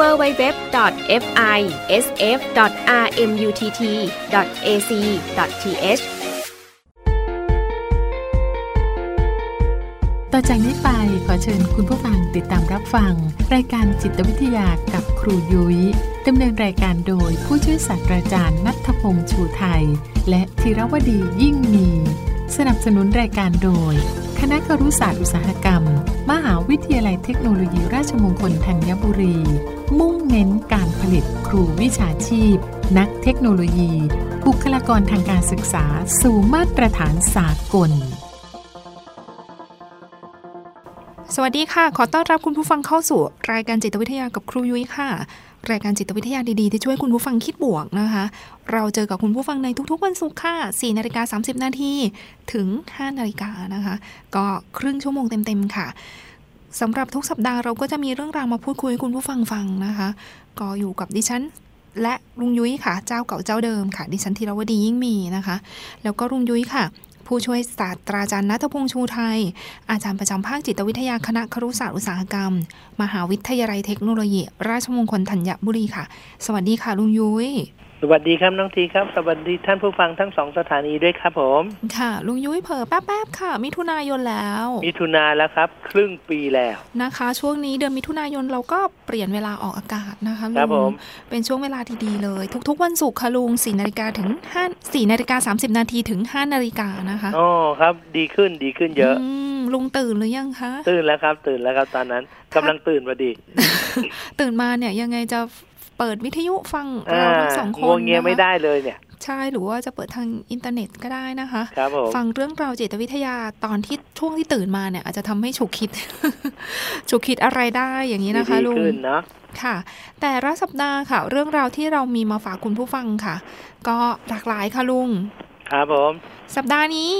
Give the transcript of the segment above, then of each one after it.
www.fisf.rmutt.ac.th ต่อจากนี้ไปขอเชิญคุณผู้ฟังติดตามรับฟัง รายการจิตวิทยากับครูยุย้ยดำเนินรายการโดยผู้ช่วยศาสตราจารย์นัทพงษ์ชูไทย และธีรวดียิ่งมี สนับสนุนรายการโดย คณะครุศาสตร์อุตสาหกรรม ม วิทยาลัยเทคโนโลยีราชมงคลธัญบุรี มุ่งเน้นการผลิตครูวิชาชีพ นักเทคโนโลยี บุคลากรทางการศึกษาสู่มาตรฐานสากล สวัสดีค่ะ ขอต้อนรับคุณผู้ฟังเข้าสู่ รายการจิตวิทยากับครูยุ้ยค่ะรายการจิตวิทยาดีๆ ที่ช่วยคุณผู้ฟังคิดบวกนะคะ เราเจอกับคุณผู้ฟังในทุกๆวันศุกร์ค่ะ4นาฬิกา30 นาทีถึง 5 นาฬิกานะคะ ก็ครึ่งชั่วโมงเต็มๆค่ะ สำหรับทุกสัปดาห์เราก็จะมีเรื่องราวมาพูดคุยให้คุณผู้ฟังฟังนะคะ ก็อยู่กับดิฉันและลุงยุ้ยค่ะ เจ้าเก่าเจ้าเดิมค่ะ ดิฉันธีรวดียิ่งมีนะคะ แล้วก็ลุงยุ้ยค่ะ ผู้ช่วยศาสตราจารย์นัทพงษ์ชูไทย อาจารย์ประจำภาคจิตวิทยาคณะครุศาสตร์อุตสาหกรรม มหาวิทยาลัยเทคโนโลยี ราชมงคลธัญบุรีค่ะ สวัสดีค่ะลุงยุ้ย สวัสดีครับน้องทีครับ สวัสดีท่านผู้ฟังทั้งสองสถานีด้วยครับผม ค่ะ ลุงยุ้ยเผลอแป๊บๆค่ะ มิถุนายนแล้ว มิถุนาแล้วครับ ครึ่งปีแล้วนะคะ ช่วงนี้เดือนมิถุนายนเราก็เปลี่ยนเวลาออกอากาศนะคะลุครับผงมเป็นช่วงเวลาที่ดีเลย ทุกๆ วันศุกร์ค่ะลุง4นาฬิกาถึง5 4นาฬิกา30นาทีถึง5นาฬิกานะคะอ๋อครับ ดีขึ้นดีขึ้นเยอะมลุงตื่นหรือยังคะ ตื่นแล้วครับ ตื่นแล้วครับตอนนั้นกำลังตื่นพอดี ตื่นมาเนี่ยยังไงจะ เปิดวิทยุฟังอ่าเราทั้งสองคนงัวเงียนะคะไม่ได้เลยเนี่ย ใช่หรือว่าจะเปิดทางอินเทอร์เน็ตก็ได้นะคะครับผมฟังเรื่องราวจิตวิทยาตอนที่ช่วงที่ตื่นมาเนี่ย อาจจะทำให้ฉุกคิด ฉุกคิดอะไรได้อย่างนี้นะคะดีลุงขึ้นเนาะค่ะ แต่ละสัปดาห์ค่ะ เรื่องราวที่เรามีมาฝากคุณผู้ฟังค่ะ ก็หลากหลายค่ะลุงครับผม สัปดาห์นี้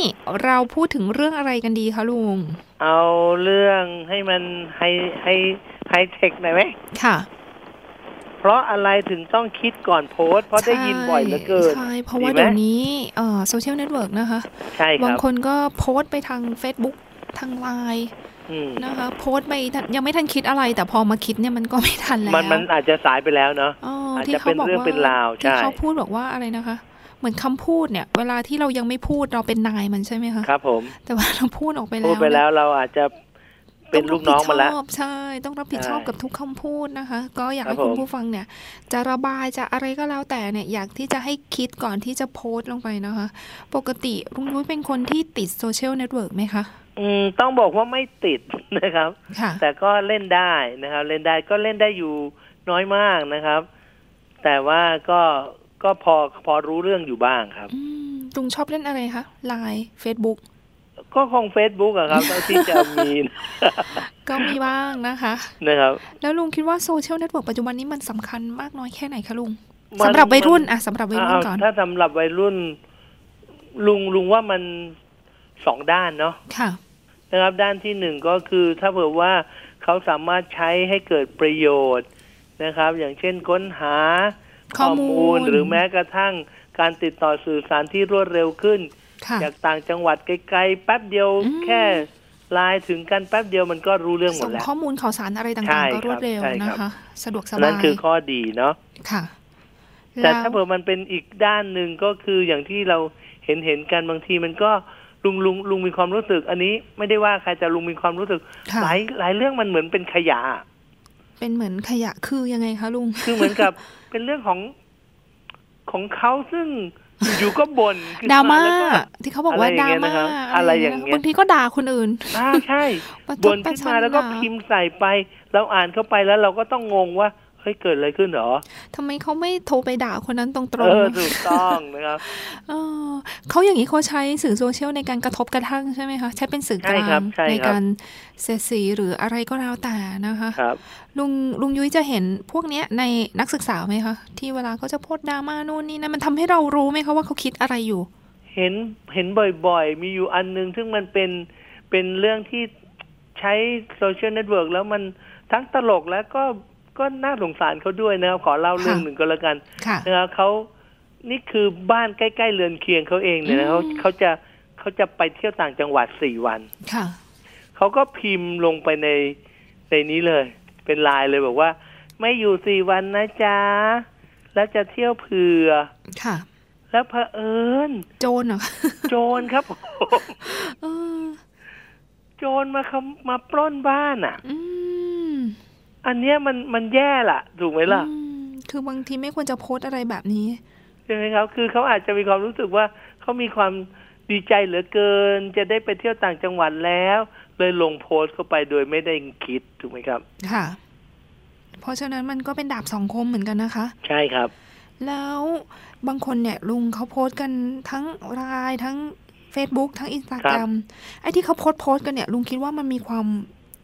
เราพูดถึงเรื่องอะไรกันดีคะลุง เอาเรื่องให้มันให้ให้ไฮเทคหน่อยไหมค่ะ เพราะอะไรถึงต้องคิดก่อนโพสต์เพราะได้ยินบ่อยเหลือเกิน ใช่ เพราะว่าดีไหมเดี๋ยวนี้เอ่อ social network นะคะ ใช่ครับางคนก็โพสต์ไปทาง Facebook ทางไลน์อืมนะคะโพสต์ไปยังไม่ทันคิดอะไร แต่พอมาคิดเนี่ยมันก็ไม่ทันแล้ว มันมันอาจจะสายไปแล้วเนาะอ๋ออาจที่จะเขาเป็นบอกเรื่องว่าเป็นราวที่ใช่เขาพูดบอกว่าอะไรนะคะเหมือนคำพูดเนี่ย เวลาที่เรายังไม่พูดเราเป็นนายมันใช่ไหมคะครับผม แต่ว่าเราพูดออกไปแล้วพูดไปแล้วเราอาจจะ เป็นลูกน้องมาแล้วต้องรับผิดชอบใช่ ต้องรับผิดชอบใช่กับทุกคำพูดนะคะ ก็อยากครับให้คุณผมผู้ฟังเนี่ย จะระบายจะอะไรก็แล้วแต่เนี่ย อยากที่จะให้คิดก่อนที่จะโพสต์ลงไปนะคะ ปกติลุงยุ้ยเป็นคนที่ติด social network ไหมคะอืมต้องบอกว่าไม่ติดนะครับค่ะแต่ก็เล่นได้นะครับ เล่นได้ก็เล่นได้อยู่น้อยมากนะครับ แต่ว่าก็ก็พอพอรู้เรื่องอยู่บ้างครับ อืมลุงชอบเล่นอะไรคะไลน์เฟซบุ๊ก ก็คงเฟซบุ๊กอะครับเท่าที่จะมีนะก็มีบ้างนะคะนะครับ แล้วลุงคิดว่า social network ปัจจุบันนี้มันสำคัญมากน้อยแค่ไหนคะลุงมันสำหรับวัยรุ่นมันอะสำหรับวัยรุ่นเอาก่อน ถ้าสำหรับวัยรุ่น ลุงลุงว่ามันสองด้านเนาะค่ะนะครับ ด้านที่หนึ่งก็คือ ถ้าเผื่อว่าเขาสามารถใช้ให้เกิดประโยชน์นะครับ อย่างเช่นค้นหาข้อมูล หรือแม้กระทั่งการติดต่อสื่อสารที่รวดเร็วขึ้นค่ะ จากต่างจังหวัดไกลๆแป๊บเดียวอืมแค่ไลน์ถึงกันแป๊บเดียวมันก็รู้เรื่องหมส่ดงแล้วข้อมูลข่าวสารอะไรใช่ต่างๆก็ครับรวดเร็วใช่ครับนะคะ สะดวกสนั่บานยคือข้อดีเนาะค่ะ แต่ล้วถ้าเผื่อมันเป็นอีกด้านหนึ่งก็คืออย่างที่เราเห็นเห็นกันบางทีมันก็ลุงลุงลุงมีความรู้สึก อันนี้ไม่ได้ว่าใครแต่ลุงมีความรู้สึกค่ะหลายหลายเรื่องมันเหมือนเป็นขยะ เป็นเหมือนขยะคือยังไงคะลุง คือเหมือนกับเป็นเรื่องของของเขาซึ่ง อยู่ๆก็บ่นขึ้นดราม่าแล้วก็ที่เขาบอกว่าอะไรอดย่างราเงี้ยม่านะครับอะไรอย่างเงี้ยบางทีก็ด่าคนอื่นอ่าใช่ประจบ่นประขึ้นชัมาแล้วก็ด่พิมพ์ใส่ไป เราอ่านเข้าไปแล้วเราก็ต้องงงว่า เฮ้ยเกิดอะไรขึ้นเหรอทำไมเขาไม่โทรไปด่าคนนั้นตรงเออๆถูกต้องนะครับเออเขาอย่างนี้เขาใช้สื่อโซเชียลในการกระทบกระทั่งใช่ไหมคะ ใช้เป็นสื่อกใช่ลาครังบใช่ในครับการเสียดสีหรืออะไรก็แล้วแต่นะคะครับลุงลุงยุ้ยจะเห็นพวกเนี้ยในนักศึกษาไหมคะที่เวลาเขาจะโพสต์ดราม่านู่นนี่นะมันทำให้เรารู้ไหมคะว่าเขาคิดอะไรอยู่ เห็นเห็นบ่อยๆ มีอยู่อันหนึ่งซึ่งมันเป็นเป็นเรื่องที่ใช้ social network แล้วมันทั้งตลกแล้วก็ ก็น่าสงสารเขาด้วยนะครับ ขอเล่าเรื่องหนึ่งก็แล้วกันค่ะนะครับเขานี่คือบ้านใกล้ๆเรือนเคียงเขาเองเนี่ยนะเขาอืมเขาจะเขาจะไปเที่ยวต่างจังหวัดสี่วันค่ะเขาก็พิมพ์ลงไปในในนี้เลย เป็นไลน์เลยบอกว่า ไม่อยู่สี่วันนะจ๊ะแล้วจะเที่ยวเผื่อค่ะ แล้วเผอิญโจรเหรอโจรครับผมเออโจรมาขโมมาปล้นบ้านอะ อืม อันเนี้ยมันมันแย่ล่ะ ถูกไหมล่ะอืมคือบางทีไม่ควรจะโพสต์อะไรแบบนี้ใช่ไหมครับ คือเขาอาจจะมีความรู้สึกว่าเขามีความดีใจเหลือเกิน จะได้ไปเที่ยวต่างจังหวัดแล้ว เลยลงโพสต์เข้าไปโดยไม่ได้คิดถูกไหมครับ ค่ะ เพราะฉะนั้นมันก็เป็นดาบสองคมเหมือนกันนะคะ ใช่ครับ แล้วบางคนเนี่ยลุงเขาโพสต์กันทั้งไลน์ทั้ง Facebook ทั้งอินสตาแกรมไอ้ที่เขาโพสต์โพสต์กันเนี่ย ลุงคิดว่ามันมีความ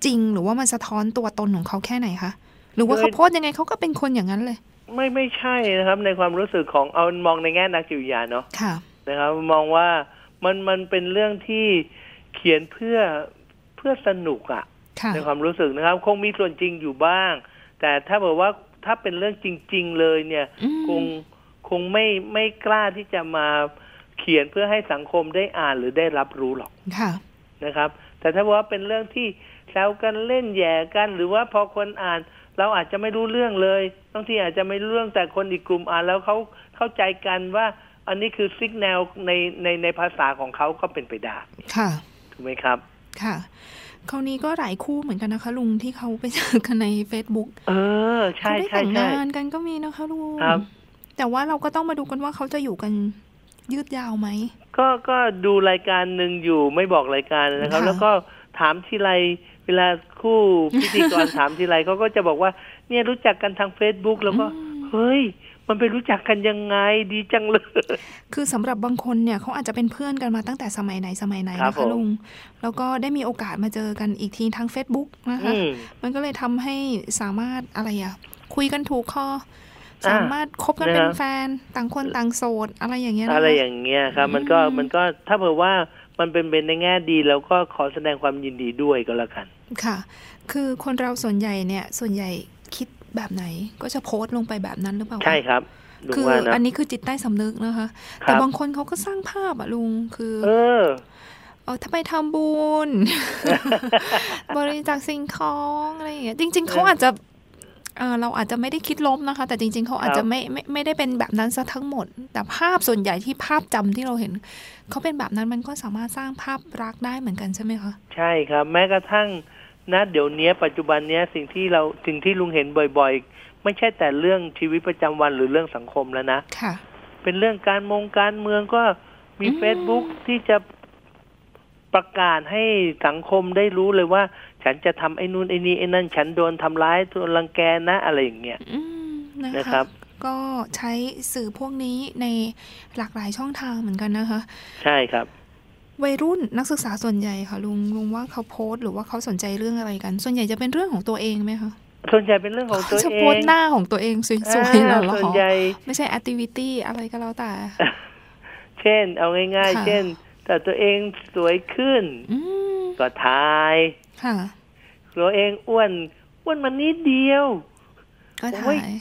จริง หรือว่ามันสะท้อนตัวตนของเขาแค่ไหนคะหรือว่าโดยเขาโพสต์ยังไงเขาก็เป็นคนอย่างนั้นเลย ไม่ไม่ใช่นะครับ ในความรู้สึกของเอามองในแง่นักจิตวิทยาเนาะค่ะนะครับ มองว่ามันมันเป็นเรื่องที่เขียนเพื่อเพื่อสนุกอะค่ะ ในความรู้สึกนะครับ คงมีส่วนจริงอยู่บ้าง แต่ถ้าบอกว่าถ้าเป็นเรื่องจริง ๆ เลยเนี่ยอืมคงคงไม่ไม่กล้าที่จะมาเขียนเพื่อให้สังคมได้อ่านหรือได้รับรู้หรอกค่ะนะครับ แต่ถ้าบอกว่าเป็นเรื่องที่ แซวกันเล่นแย่กัน หรือว่าพอคนอ่าน เราอาจจะไม่รู้เรื่องเลยบางทีอาจจะไม่รู้เรื่องแต่คนอีกกลุ่มอ่านแล้วเขาเข้าใจกันว่า อันนี้คือซิกแนลในในในภาษาของเขาก็เป็นไปได้ค่ะถูกไหมครับ ค่ะคราวนี้ก็หลายคู่เหมือนกันนะคะ ลุงที่เขาไปเจอกันใน Facebook เออ ใช่เขาได้ใช่แต่งใช่งานกันก็มีนะคะลุงครับ แต่ว่าเราก็ต้องมาดูกันว่าเขาจะอยู่กันยืดยาวไหม ก็ก็ดูรายการหนึ่งอยู่ไม่บอกรายการนะครับค่ะแล้วก็ถามทีไร เวลาคู่พิธีกรถามทีไรเขาก็จะบอกว่า เนี่ยรู้จักกันทาง Facebook แล้วก็เฮ้ยมันไปรู้จักกันยังไงดีจังเลย คือสำหรับบางคนเนี่ยเขาอาจจะเป็นเพื่อนกันมาตั้งแต่สมัยไหนสมัยไหนครับนะผคะมลุง แล้วก็ได้มีโอกาสมาเจอกันอีกทีทาง Facebook นะคะอืมมันก็เลยทำให้สามารถอะไรอะคุยกันถูกคออ่าสามารถคบกันนะเป็นแฟนต่างคนต่างโสดอะไรอย่างเงี้ยนะคะอะไรอย่างเงี้ยครับมันก็อืมมันก็ถ้าเผื่อว่ามันเป็นเป็นในแง่ดีแล้วก็ขอแสดงความยินดีด้วยก็แล้วกัน ค่ะ คือคนเราส่วนใหญ่เนี่ย ส่วนใหญ่คิดแบบไหน ก็จะโพสต์ลงไปแบบนั้นหรือเปล่าคะใช่ครับลุงคือว่านะอันนี้คือจิตใต้สำนึกนะคะครับแต่บางคนเขาก็สร้างภาพอะลุงคือ เออเออถ้าไปทำบุญ บริจาคสิ่งของอะไรอย่างเงี้ยจริง ๆเขาอาจจะเออเราอาจจะไม่ได้คิดล้มนะคะ แต่จริง ๆเขาอาจจะไม่ไม่ไม่ได้เป็นแบบนั้นซะทั้งหมด แต่ภาพส่วนใหญ่ที่ภาพจำที่เราเห็นเขาเป็นแบบนั้นมันก็สามารถสร้างภาพรักได้เหมือนกันใช่ไหมคะใช่ครับ แม้กระทั่ง นะเดี๋ยวนี้ปัจจุบันเนี้ยสิ่งที่เราสิ่งที่ลุงเห็นบ่อย ๆ ไม่ใช่แต่เรื่องชีวิตประจำวันหรือเรื่องสังคมแล้วนะค่ะ เป็นเรื่องการมงการเมืองก็มีอืมเฟซบุ๊กที่จะประกาศให้สังคมได้รู้เลยว่า ฉันจะทำไอ้นู่นไอ้นี่ไอ้นั่นฉันโดนทำร้ายโดนรังแกนะอะไรอย่างเงี้ยอืมนะนะคคะรับ ก็ใช้สื่อพวกนี้ในหลากหลายช่องทางเหมือนกันนะคะ ใช่ครับ วัยรุ่นนักศึกษาส่วนใหญ่ค่ะลุงลุงว่าเขาโพสต์หรือว่าเขาสนใจเรื่องอะไรกัน ส่วนใหญ่จะเป็นเรื่องของตัวเองไหมคะส่วนใหญ่เป็นเรื่องของตัวจะเอโพสงต์หน้าของตัวเองสวยๆอ่าเหรอส่วนใหญ่ไม่ใช่แอคทิวิตี้อะไรก็แล้วแต่ เช่น เอาง่ายค่ะๆเช่น แต่ตัวเองสวยขึ้นอืมก็ทายค่ะตัวเองอ้วนอ้วนมันนิดเดียว ก็โอ้ถ่ายย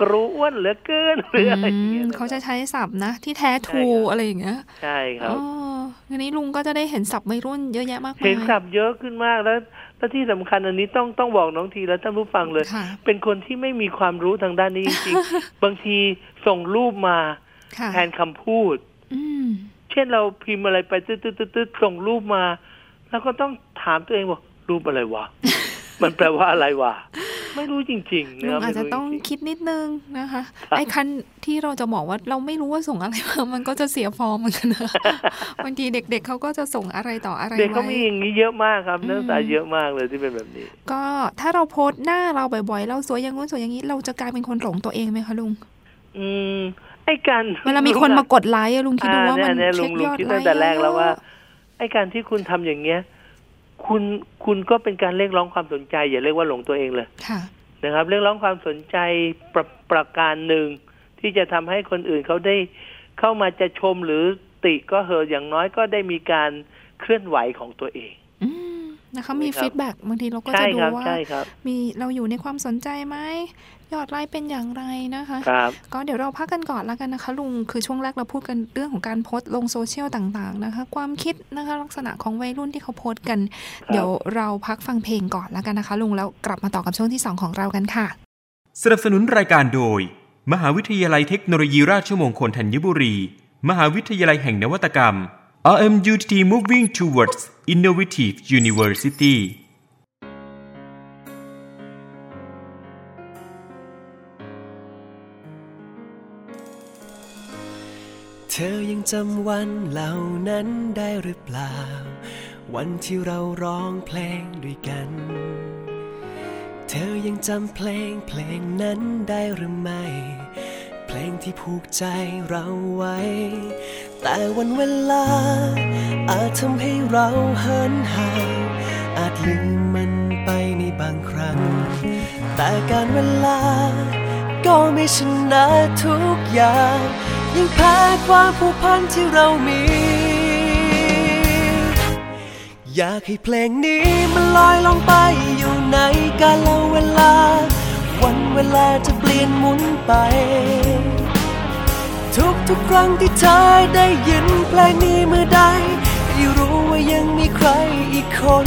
กรูอ้วนเหลือเกินหรืออะไรอย่างเงี้ยอืมนคเขารับจะใช้ศัพท์นะ ที่แท้ทูใช่ครับอะไรอย่างเงี้ยใช่ครับอ๋อทีนี้ลุงก็จะได้เห็นศัพท์วัยรุ่นเยอะแยะมากมายเห็นศัพท์เยอะขึ้นมากแล้วแล้วที่สำคัญอันนี้ต้องต้องบอกน้องทีและท่านผู้ฟังเลยค่ะเป็นคนที่ไม่มีความรู้ทางด้านนี้จริงๆบางทีส่งรูปมาค่ะแทนคำพูดอืมเช่นเราพิมพ์อะไรไปตึ๊ดตึ๊ดตึ๊ดตึ๊ดส่งรูปมา แล้วก็ต้องถามตัวเองว่ารูปอะไรวะมันแปลว่าอะไรวะ ไม่รู้จริงๆลุนะงอาจจะไม่รู้ต้องจริงคิดนิดนึงนะคะครับไอ้คันที่เราจะบอกว่าเราไม่รู้ว่าส่งอะไรมา มันก็จะเสียฟอร์มเหมือนกันนะบางทีเด็กๆเขาก็จะส่งอะไรต่ออะไรๆเด็กก็ไว้มีอย่างนี้เยอะมากครับอืมนักศึกษาเยอะมากเลยที่เป็นแบบนี้ ก็ถ้าเราโพสต์หน้าเราบ่อยๆ เราสวยอย่างงู้นสวยอย่างนี้เราจะกลายเป็นคนหลงตัวเองไหมคะลุง อืมไอ้การเวลามีคนมากดไลค์อะลุงคิดดูว่ามันอ่เนี่ยเช็คลุยงอดคิดไลตั้งค์แต่แรกแล้วว่าเยอะไอ้การที่คุณทำอย่างเงี้ย คุณคุณก็เป็นการเรียกร้องความสนใจ อย่าเรียกว่าหลงตัวเองเลยค่ะนะครับ เรียกร้องความสนใจประประการหนึ่งที่จะทำให้คนอื่นเขาได้เข้ามาจะชมหรือติก็เหอะอย่างน้อยก็ได้มีการเคลื่อนไหวของตัวเองอืม นะคะมีใช่ครับฟีดแบ็กบางทีเราก็ใช่จะดูครับว่าใช่ครับมีเราอยู่ในความสนใจไหมยอดไลค์เป็นอย่างไรนะคะครับก็เดี๋ยวเราพักกันก่อนแล้วกันนะคะ ลุงคือช่วงแรกเราพูดกันเรื่องของการโพสต์ลงโซเชียลต่างๆนะคะ ความคิดนะคะลักษณะของวัยรุ่นที่เขาโพสต์กัน เดี๋ยวเราพักฟังเพลงก่อนแล้วกันนะคะ ลุงแล้วกลับมาต่อกับช่วงที่ 2 ของเรากันค่ะ สนับสนุนรายการโดย มหาวิทยาลัยเทคโนโลยีราชมงคลธัญบุรี มหาวิทยาลัยแห่งนวัตกรรม RMUTT Moving Towards Innovative University เธอยังจำวันเหล่านั้นได้หรือเปล่า วันที่เราร้องเพลงด้วยกัน เธอยังจำเพลงเพลงนั้นได้หรือไม่ เพลงที่ผูกใจเราไว้ แต่วันเวลา อาจทำให้เราเหินห่าง อาจลืมมันไปในบางครั้ง แต่การเวลา ก็ไม่ชนะทุกอย่างยังแพ้ความผูกพันที่เรามี อยากให้เพลงนี้มันลอยลงไปอยู่ในกาลเวลา วันเวลาจะ ยนหมุนไป ทุกทุกครั้งที่เธอได้ยินเพลงนี้เมื่อใดให้รู้ว่ายังมีใครอีกคน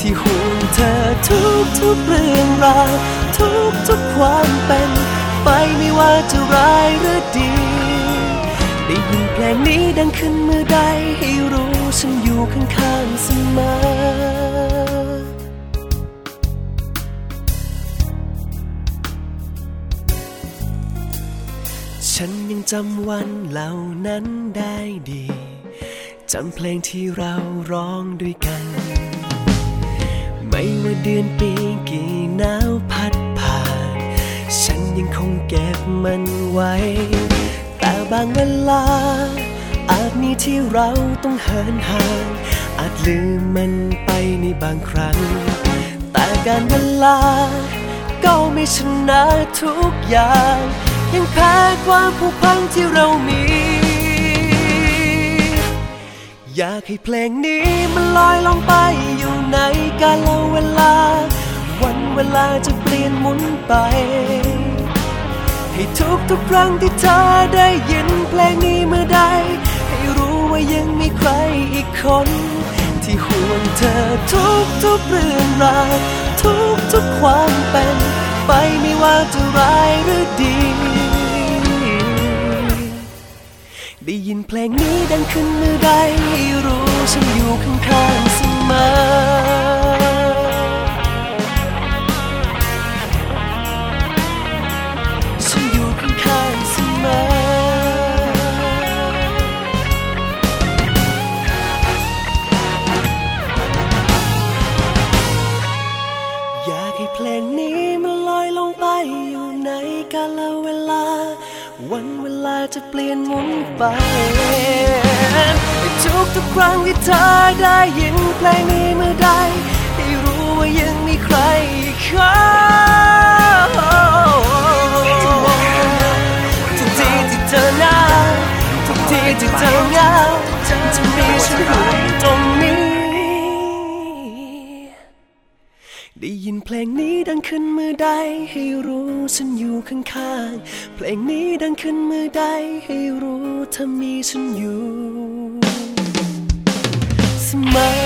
ที่ห่วงเธอทุกทุกเรื่องราวทุกทุกความเป็น ไปไม่ว่าจะร้ายหรือดีได้ยินเพลงนี้ดังขึ้นเมื่อใดให้รู้ฉันอยู่ข้างๆเสมอ ฉันยังจำวันเหล่านั้นได้ดี จำเพลงที่เราร้องด้วยกัน ไม่ว่าเดือนปีกี่หนาวพัดผ่าน ฉันยังคงเก็บมันไว้ แต่บางเวลา อาจมีที่เราต้องเหินห่าง อาจลืมมันไปในบางครั้ง แต่การเวลา ก็ไม่ชนะทุกอย่าง ยังแพ้ความผูกพันที่เรามี อยากให้เพลงนี้มันลอยลงไปอยู่ในกาลเวลา วันเวลาจะเปลี่ยนหมุนไป ให้ทุกทุกครั้งที่เธอได้ยินเพลงนี้เมื่อใด ให้รู้ว่ายังมีใครอีกคนที่ห่วงเธอทุกทุกเรื่องราวทุกทุกความเป็น ไปไปไม่ว่าจะร้ายหรือ ได้ยินเพลงนี้ดังขึ้นเมื่อใดรู้ฉันอยู่ข้างๆเสมอ เปลี่ยนหมุนไปทุกทุกครั้งที่เธอได้ยินเพลงนี้เมื่อใดให้รู้ว่ายังมีใครอีกคนทุกทีที่เธอหนาวทุกทีที่เธอเหงาจะมีฉันอยู่ตรง ได้ยินเพลงนี้ดังขึ้นเมื่อใด ให้รู้ฉันอยู่ข้างๆ เพลงนี้ดังขึ้นเมื่อใด ให้รู้เธอมีฉันอยู่เสมอ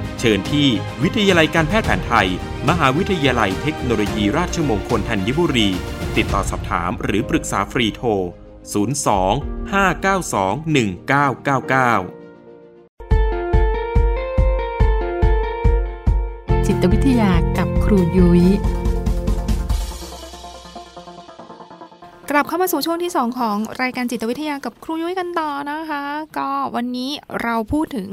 เชิญที่วิทยาลัยการแพทย์แผนไทย มหาวิทยาลัยเทคโนโลยีราชมงคลธัญบุรี ติดต่อสอบถามหรือปรึกษาฟรีโทร 02 592 1999จิตวิทยากับครูยุย้ยกลับเข้ามาสู่ช่วงที่ 2 ของรายการจิตวิทยากับครูยุ้ยกันต่อนะคะ ก็วันนี้เราพูดถึง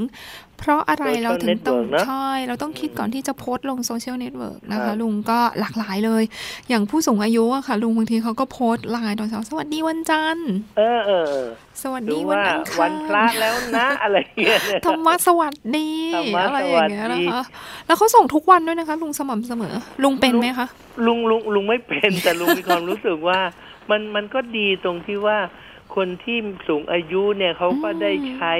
เพราะอะไร Social เราถึงต้อง network นะใช่เราต้องคิดก่อนที่จะโพสต์ลงโซเชียลเน็ตเวิร์กนะครัคะบลุงก็หลากหลายเลย อย่างผู้สูงอายุอะค่ะ ลุงบางทีเขาก็โพสต์ไลน์ตอนเช้าสวัสดีวันจันทร์เออเออเออสวัสดูดีวันว่าอังคารวันพระแล้วนะอะไรเงี้ยเนี่ยธรรมะสวัสดีธรรมะอะไรอย่างเงี้ยสวัสนะดีคะแล้วเขาส่งทุกวันด้วยนะคะ ลุงสม่ำเสมอ ลุงเป็นไหมคะลุงลุงลุงไม่เป็นแต่ลุงมีความรู้สึกว่ามันมันก็ดีตรงที่ว่าคนที่สูงอายุเนี่ยเขาก็อืมได้ใช้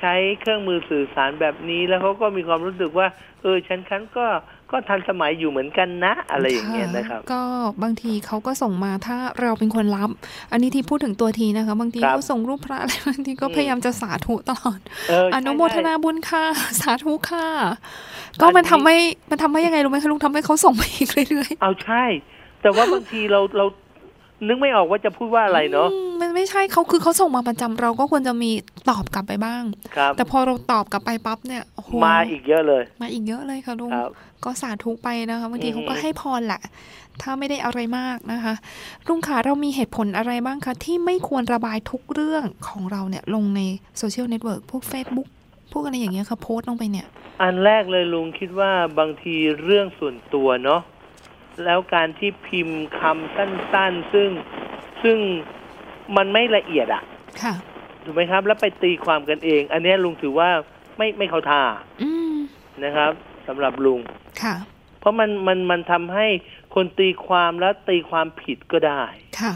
ใช้เครื่องมือสื่อสารแบบนี้ แล้วเขาก็มีความรู้สึกว่า เออฉันคันก็ก็ทันสมัยอยู่เหมือนกันนะ อะไรอย่างเงี้ยนะครับ ก็บางทีเขาก็ส่งมาถ้าเราเป็นคนรับ อันนี้ที่พูดถึงตัวทีนะคะ บางทีครับเขาส่งรูปพระอะไรบางทีก็อืมพยายามจะสาธุตลอดเอออใช่นุโมทนาใช่บุญค่ะสาธุค่ะก็มันทำให้มันทำให้ยังไงรู้ไหมคะลุงทำให้เขาส่งมาอีกเรื่อยเอาใช่ แต่ว่าบางทีเราเรา นึกไม่ออกว่าจะพูดว่าๆอะไรเนาะอืมมันไม่ใช่เขาคือเขาส่งมาประจำเราก็ควรจะมีตอบกลับไปบ้างครับแต่พอเราตอบกลับไปปั๊บเนี่ยโอ้โหมาอีกเยอะเลย มาอีกเยอะเลยค่ะลุงครับก็สาธุไปนะคะบางทีอืมเขาก็ให้พรแหละ ถ้าไม่ได้อะไรมากนะคะลุงขาเรามีเหตุผลอะไรบ้างคะ ที่ไม่ควรระบายทุกเรื่องของเราเนี่ยลงในsocial network พวก Facebook พวกอะไรอย่างเงี้ยค่ะโพสต์ลงไปเนี่ย อันแรกเลยลุงคิดว่าบางทีเรื่องส่วนตัวเนาะ แล้วการที่พิมพ์คำสั้นๆ ซึ่งซึ่งมันไม่ละเอียดอะค่ะถูกไหมครับ แล้วไปตีความกันเอง อันเนี้ยลุงถือว่าไม่ไม่เข้าท่าอืมนะครับสำหรับลุงค่ะ เพราะมันมันมันทำให้คนตีความแล้วตีความผิดก็ได้ค่ะ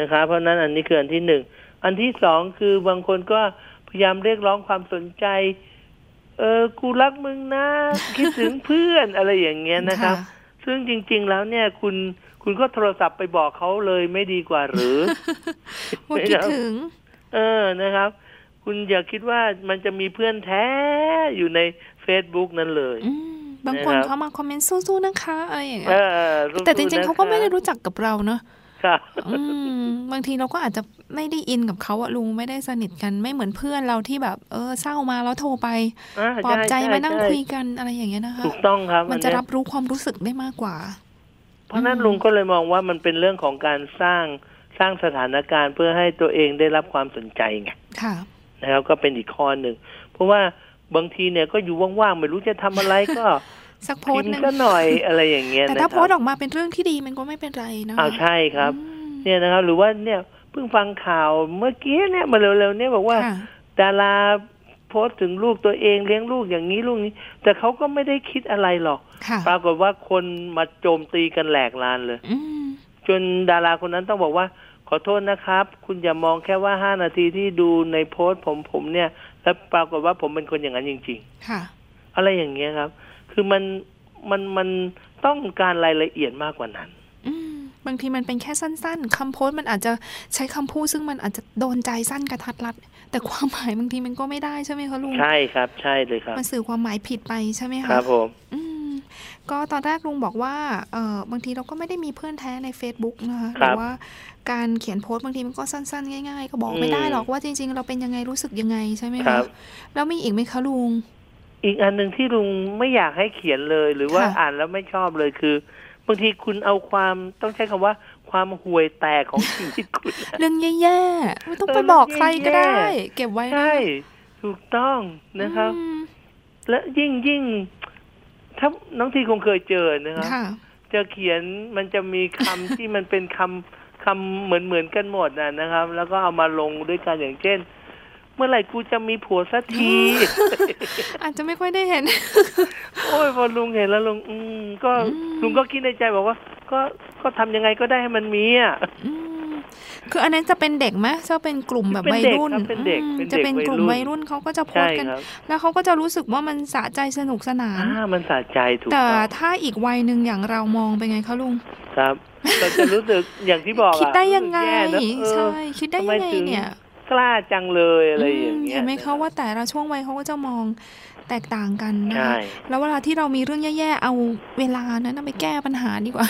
นะครับ เพราะฉะนั้นอันนี้คืออันที่หนึ่งอันที่สองคือบางคนก็พยายามเรียกร้องความสนใจ เออ กูรักมึงนะ คิดถึงเพื่อนอะไรอย่างเงี้ยนะครับ ซึ่งจริง ๆ แล้วเนี่ยคุณคุณก็โทรศัพท์ไปบอกเขาเลยไม่ดีกว่าหรือว่าคิดถึง เออนะครับ คุณคุณอย่าคิดว่ามันจะมีเพื่อนแท้อยู่ใน Facebook นั้นเลยอืมบางคนนะครับเขามาคอมเมนต์สู้ๆนะคะอะไรอย่างเอเงี้ยอสู้ๆแต่จริงๆเขาก็นะคะไม่ได้รู้จักกับเราเนอะครับอืมบางทีเราก็อาจจะ ไม่ได้อินกับเขาอะลุงไม่ได้สนิทกันไม่เหมือนเพื่อนเราที่แบบ เออเศร้ามาแล้วโทรไปาปลอบใจช่มานั่งช่คุยกันอะไรอย่างเงี้ยนะคะถูกต้องครับ มันจะอัเยรับรู้ความรู้สึกได้มากกว่า เพราะฉะนั้นลุงก็เลยมองว่ามันเป็นเรื่องของการสร้างสร้างสถานการณ์เพื่อให้ตัวเองได้รับความสนใจไงค่ะนะครับก็เป็นอีกข้อหนึ่งเพราะว่าบางทีเนี่ยก็อยู่ว่างๆไม่รู้จะทำอะไรก็สักโพพิสมต์หนึ่พ์งก็หน่อยอะไรอย่างเงี้ยแต่นะคถ้ารับโพสต์ออกมาเป็นเรื่องที่ดีมันก็ไม่เป็นไรนะอ้าวใช่ครับอืมเนี่ยนะครับ หรือว่าเนี่ย เพิ่งฟังข่าวเมื่อกี้เนี่ยมาเร็วๆเนี่ยบอกว่าค่ะดาราโพสต์ถึงลูกตัวเองเลี้ยงลูกอย่างนี้ลูกนี้ แต่เขาก็ไม่ได้คิดอะไรหรอกค่ะปรากฏว่าคนมาโจมตีกันแหลกลานเลยอืมจนดาราคนนั้นต้องบอกว่า ขอโทษนะครับ คุณอย่ามองแค่ว่าห้านาทีที่ดูในโพสต์ผมผมเนี่ย แล้วปรากฏว่าผมเป็นคนอย่างนั้นจริงค่ะๆอะไรอย่างเงี้ยครับ คือมันมันมันต้องการรายละเอียดมากกว่านั้นอืม บางทีมันเป็นแค่สั้น ๆคำโพสต์มันอาจจะใช้คำพูดซึ่งมันอาจจะโดนใจสั้นกระทัดรัด แต่ความหมายบางทีมันก็ไม่ได้ใช่ไหมคะลุงใช่ครับใช่เลยครับ มันสื่อความหมายผิดไปใช่ไหมคคะรับผมอืมก็ตอนแรกลุงบอกว่าเออบางทีเราก็ไม่ได้มีเพื่อนแท้ใน Facebook นะคะคหรัรืบอว่าการเขียนโพสต์บางทีมันก็สั้น ๆ ง่าย ๆ ก็บอกไม่อืมได้หรอกว่าจริง ๆ เราเป็นยังไงรู้สึกยังไงใช่ไหมครัคะบแล้วมีอีกไหมคะลุงอีกอันหนึ่งที่ลุงไม่อยากให้เขียนเลย หรือว่าค่ะอ่านแล้วไม่ชอบเลยคือ บางทีคุณเอาความต้องใช้คำว่า ความห่วยแตกของชีวิตคุณเรื่องแย่ๆไม่ต้องเออไปบอกเรื่องใครก็ได้แย่เก็บไว้นะใช่ถูกต้องนะครับอืมและยิ่งยิ่งถ้าน้องที่คงเคยเจอนะครับค่ะจะเขียนมันจะมีคำที่มันเป็นคำคำเหมือนเหมือนกันหมดนะนะครับ แล้วก็เอามาลงด้วยกันอย่างเช่น เมื่อไหร่กูจะมีผัวสักที อาจจะไม่ค่อยได้เห็น โอ้ยพอลุงเห็นแล้วลุง อืม ก็อืมลุงก็คิดในใจบอกว่า ก็ก็ทำยังไงก็ได้ให้มันมีอะอืมคืออันนั้นจะเป็นเด็กไหมจะเป็นกลุ่มแบบเป็นวัยเด็กรุ่นครับเป็นเด็กอืมเป็นเด็กจะเป็นกลุ่มวัวัยยรุ่รุ่นนเขาก็จะโพสใช่ต์กันครับแล้วเขาก็จะรู้สึกว่ามันสะใจสนุกสนานอ่ามันสะใจถูกแต่ต้องถ้าอีกวัยหนึ่งอย่างเรามองเป็นไงคะลุง ครับเราจะรู้สึกอย่างที่บอกอะคิดได้ยังไงรู้สึกแย่นะเออใช่คิดได้ยังไงทำมถึเนี่ย กล้าจังเลยอะไรอย่างเงี้ยเห็นไหมคะว่าแต่ละช่วงวัยเขาก็จะมอง แตกต่างกันนะใช่คะแล้วเวลาที่เรามีเรื่องแย่ๆเอาเวลานั้นนะไปแก้ปัญหาดีกว่า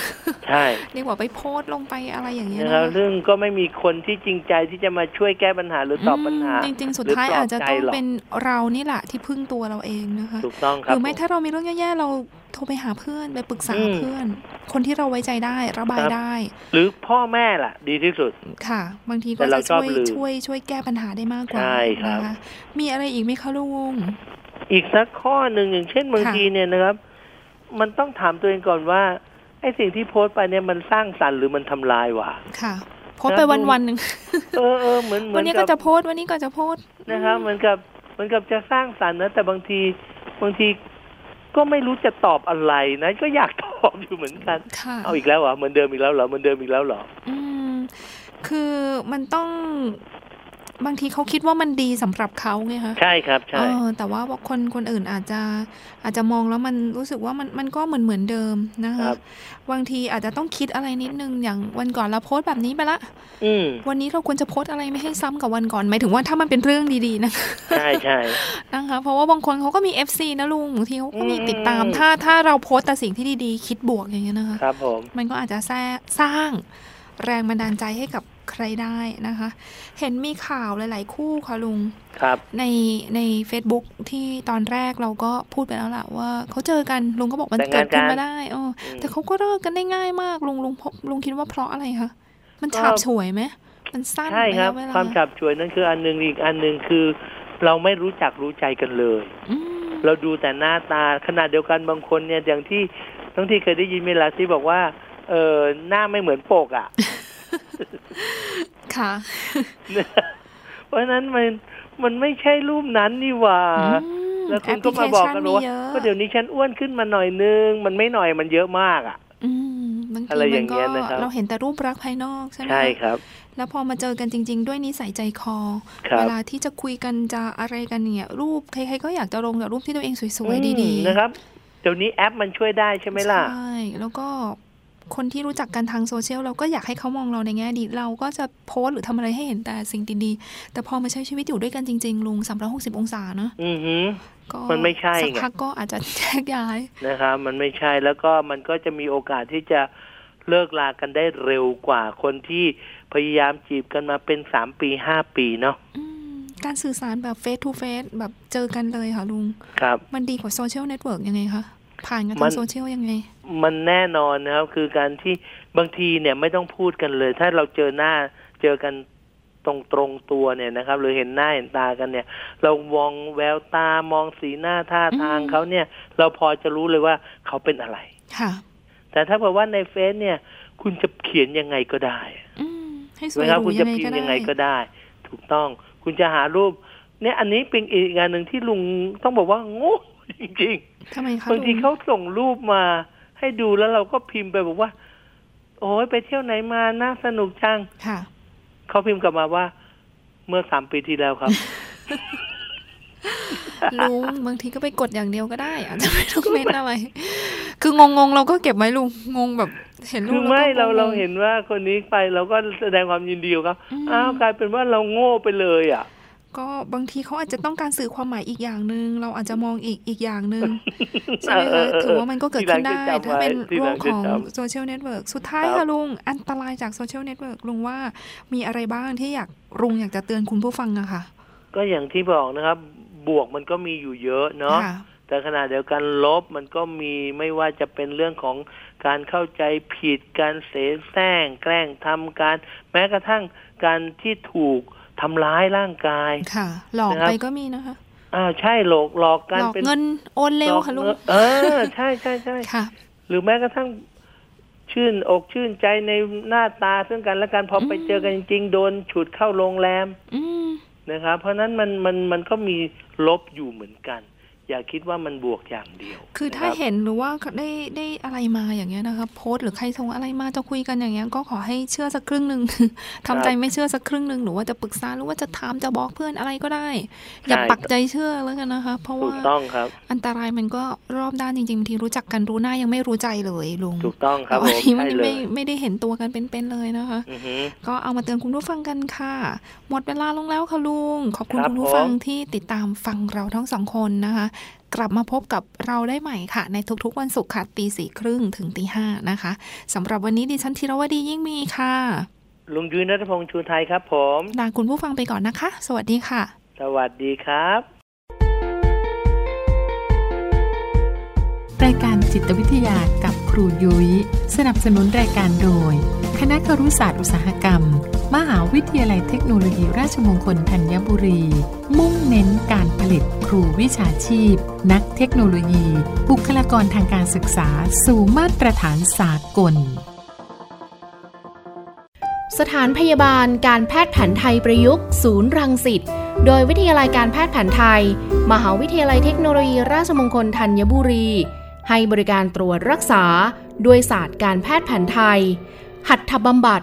ใช่ดีกว่าไปโพสต์ลงไปอะไรอย่างเงี้ยนะนะครับคะซึ่งก็ไม่มีคนที่จริงใจที่จะมาช่วยแก้ปัญหาหรือตอบปัญหาอืมจริง ๆ สุดหรือท้ายปลบอาจจะต้องใจหรกเป็นเรานี่แหละที่พึ่งตัวเราเองนะคะถูกต้องคหรับรือไม่ผมถ้าเรามีเรื่องแย่ๆเราโทรไปหาเพื่อนไปปรึกษาอืมเพื่อน คนที่เราไว้ใจได้ระบายครับได้ หรือพ่อแม่ล่ะ ดีที่สุดค่ะ บางทีแต่ก็เราจะช่วยชอบลืมช่วยช่วยแก้ปัญหาได้มากกว่าใช่ครับนะคะมีอะไรอีกไหมคะลุง อีกสักข้อหนึ่งอย่างเช่นบางค่ะทีเนี่ยนะครับ มันต้องถามตัวเองก่อนว่าไอ้สิ่งที่โพสต์ไปเนี่ยมันสร้างสรรค์หรือมันทำลายวะค่ะโพสต์ไปแล้ววันดูวันๆหนึ่งเออเออเหมือนเหมืวัอนนนี้กัก็บจะโพสต์วันนี้ก็จะโพสต์นะครับเหมือนกับเหมือนกับจะสร้างสรรค์นะ แต่บางทีบางทีก็ไม่รู้จะตอบอะไรนะ ก็อยากตอบอยู่เหมือนกันค่ะเอาอีกแล้วเหรอเหมือนเดิมอีกแล้วเหรอเหมือนเดิมอีกแล้วเหรออืมคือมันต้อง บางทีเขาคิดว่ามันดีสำหรับเขาไงคะใช่ครับใช่เออแต่ว่าคนคนอื่นอาจจะอาจจะมองแล้วมันรู้สึกว่ามันมันก็เหมือนเหมือนเดิมนะคคะรับบางทีอาจจะต้องคิดอะไรนิดนึงอย่างวันก่อนเราโพสต์แบบนี้ไปละอืมวันนี้เราควรจะโพสต์อะไรไม่ให้ซ้ำกับวันก่อนหมายถึงว่าถ้ามันเป็นเรื่องดีๆนะคะใช่ใช่นะคะเพราะว่าบางคนเขาก็มี FC นะลุงบางทีเขาก็มีอืมติดตาม ถ้าถ้าเราโพสต์แต่สิ่งที่ดีๆ คิดบวกอย่างเงี้ยนะคะครับผมมันก็อาจจะแทรสร้างแรงบันดาลใจให้กับ ใครได้นะคะ เห็นมีข่าวหลาย ๆ คู่ค่ะลุงครับ ในใน Facebook ที่ตอนแรกเราก็พูดไปแล้วล่ะว่าเขาเจอกันลุงก็บอกมันแต่งเกิงาดนขึ้นกันมาได้เออแต่เขาก็เลิกกันได้ง่ายมากลุงลุงพบลุงคิดว่าเพราะอะไรคะมันก็ฉาบฉวยไหมมันสั้นใช่ครับระยะเวลความฉับฉวยนั่นคืออันหนึ่งอีกอันหนึ่งคือ เราไม่รู้จักรู้ใจกันเลยอืมเราดูแต่หน้าตาขนาดเดียวกันบางคนเนี่ยอย่างที่ทั้งที่เคยได้ยินไหมล่ะที่บอกว่า เออหน้าไม่เหมือนปกอะ ค่ะ เพราะฉะนั้นมันมันไม่ใช่รูปนั้นนี่หว่าอืมแล้วคุณก็มาบอกกันแอปพลิเคชันมีว่าเยอะก็เดี๋ยวนี้ฉันอ้วนขึ้นมาหน่อยนึง มันไม่หน่อยมันเยอะมากอะอืมบางทีอะไรอมัย่านงเงี้ก็ยนะครับเราเห็นแต่รูปลักษณ์ภายนอกใช่ไหมใช่คะครับ แล้วพอมาเจอกันจริง ๆ ด้วยนิสัยใจคอครับเวลาที่จะคุยกันจะอะไรกันเนี่ย รูปใครๆก็อยากจะลงแต่รูปที่ตัวเองสวยอืมๆดีๆนะครับเดี๋ยวนี้แอปมันช่วยได้ใช่ไหมล่ะใช่แล้วก็ คนที่รู้จักกันทางโซเชียลเราก็อยากให้เขามองเราในแง่ดี เราก็จะโพสต์หรือทำอะไรให้เห็นแต่สิ่งดีๆ แต่พอมาใช้ชีวิตอยู่ด้วยกันจริง ๆ ลุง360องศาเนอะอือหือก็มันไม่ใช่สักไงพักก็อาจจะแยกย้ายนะครับ มันไม่ใช่แล้วก็มันก็จะมีโอกาสที่จะเลิกลากันได้เร็วกว่าคนที่พยายามจีบกันมาเป็นสามปีห้าปีเนาะอืมการสื่อสารแบบ face to face แบบเจอกันเลยค่ะลุง ครับ มันดีกว่า social network ยังไงคะ ผ่านกันมัทานงโซเชียลยังไง มันแน่นอนนะครับ คือการที่บางทีเนี่ยไม่ต้องพูดกันเลย ถ้าเราเจอหน้าเจอกันตรงตรงๆตัวเนี่ยนะครับ หรือเห็นหน้าเห็นตากันเนี่ย เรามองแววตามองสีหน้าท่าทางอืมเขาเนี่ย เราพอจะรู้เลยว่าเขาเป็นอะไรค่ะ แต่ถ้าบอกว่าในเฟซเนี่ย คุณจะเขียนยังไงก็ได้อืมให้สใช่วไหมยครับหรูคุณยัจะงไงพิก็มพ์ได้ยังไงก็ได้ ถูกต้อง คุณจะหารูป เนี่ยอันนี้เป็นอีกงานหนึ่งที่ลุงต้องบอกว่าโง่จริง ทำไมคะๆบางทีลุงเขาส่งรูปมาให้ดูแล้วเราก็พิมพ์ไปบอกว่า โอ้ยไปเที่ยวไหนมาน่าสนุกจังค่ะเขาพิมพ์กลับมาว่า เมื่อสามปีที่แล้วครับลุงบางทีก็ไปกดอย่างเดียวก็ได้อาจจะไม่ต้องเม้นอะไร คืองงๆเราก็เก็บไว้ลุงงงแบบ เห็นรูปคือไม่แล้วเราก็งงเราเห็นว่าคนนี้ไปเราก็แสดงความยินดีกับเขาอืมอ้าวกลายเป็นว่าเราโง่ไปเลยอะ ก็บางทีเขาอาจจะต้องการสื่อความหมายอีกอย่างหนึ่งเราอาจจะมองอีกอีกอย่างหนึ่งใช่ไหมเอคะอเออเออถือว่ามันก็เกิดขึ้นได้ทีหลังจะจำถ้าเป็นไว้ทีโรหลัคงขจะองจำโซเชียลเน็ตเวิร์กสุดท้ายครัค่ะบลุง อันตรายจากโซเชียลเน็ตเวิร์กลุงว่ามีอะไรบ้างที่อยากลุงอยากจะเตือนคุณผู้ฟังอะค่ะ ก็อย่างที่บอกนะครับ บวกมันก็มีอยู่เยอะเนาะค่ะแต่ขณะเดียวกันลบมันก็มีไม่ว่าจะเป็นเรื่องของการเข้าใจผิดการเสแสร้งแกล้งทำการ แม้กระทั่งการที่ถูก ทำร้ายร่างกายค่ะ หลอกนะครับไปก็มีนะคะอ้าวใช่หลอกหลอกหกันลอกเป็นเงินโอนเร็วหลอกค่ะลุงเงินเออ ใช่ใช่ใช่ค่ะ หรือแม้กระทั่งชื่นอกชื่นใจในหน้าตาซึ่งกันและกันพอไปอืมเจอกันจริงๆโดนฉุดเข้าโรงแรมอืมนะครับเพราะฉะนั้นมันมันมันก็มีลบอยู่เหมือนกัน อย่าคิดว่ามันบวกอย่างเดียว คือถ้านะครับเห็นหรือว่าได้ได้อะไรมาอย่างเงี้ยนะคะโพสต์หรือใครส่งอะไรมาจะคุยกันอย่างเงี้ยก็ขอให้เชื่อสักครึ่งหนึ่งทำใจไม่เชื่อสักครึ่งหนึ่งหรือว่าจะปรึกษาหรือว่าจะถามจะบอกเพื่อนอะไรก็ได้ อย่าปักใจเชื่อแล้วกันนะคะ เพราะถูว่ากต้องครับ อันตรายมันก็รอบด้านจริงๆบางทีรู้จักกันรู้หน้ายังไม่รู้ใจเลยลุงถูกต้องครับแต่วันผมนี้มันใช่เลไม่ยไม่ได้เห็นตัวกันเป็นๆเลยนะคะอือฮึก็เอามาเตือนคุณผู้ฟังกันค่ะ หมดเวลาลงแล้วค่ะลุงขอบคุณครับคุณผู้ฟังผมที่ติดตามฟังเราทั้งสองคนนะคะกลับมาพบกับเราได้ใหม่ค่ะ ในทุกๆวันศุกร์ค่ะตีสี่ครึ่งถึงตีห้านะคะสำหรับวันนี้ดิฉันธีรวดียิ่งมีค่ะ ลุงยุ้ยนัทพงษ์ชูไทยครับ ผมลาคุณผู้ฟังไปก่อนนะคะ สวัสดีค่ะ สวัสดีครับรายการจิตวิทยากับครูยุย้ยสนับสนุนรายการโดย คณะครุศาสตร์อุตสาหกรรม มหาวิทยาลัยเทคโนโลยีราชมงคลธัญบุรี มุ่งเน้นการผลิตครูวิชาชีพ นักเทคโนโลยี บุคลากรทางการศึกษา สู่มาตรฐานสากล สถานพยาบาลการแพทย์แผนไทยประยุกต์ ศูนย์รังสิตโดยวิทยาลัยการแพทย์แผนไทย มหาวิทยาลัยเทคโนโลยีราชมงคลธัญบุรี ให้บริการตรวจรักษา ด้วยศาสตร์การแพทย์แผนไทย หัตถบำบัด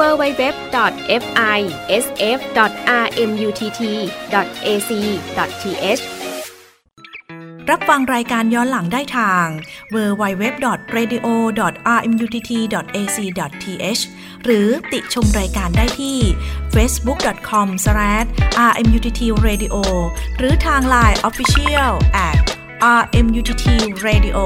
www.fisf.rmutt.ac.th รับฟังรายการย้อนหลังได้ทาง www.radio.rmutt.ac.th หรือติชมรายการได้ที่ facebook.com/rmuttradio หรือทาง Line Official at rmuttradio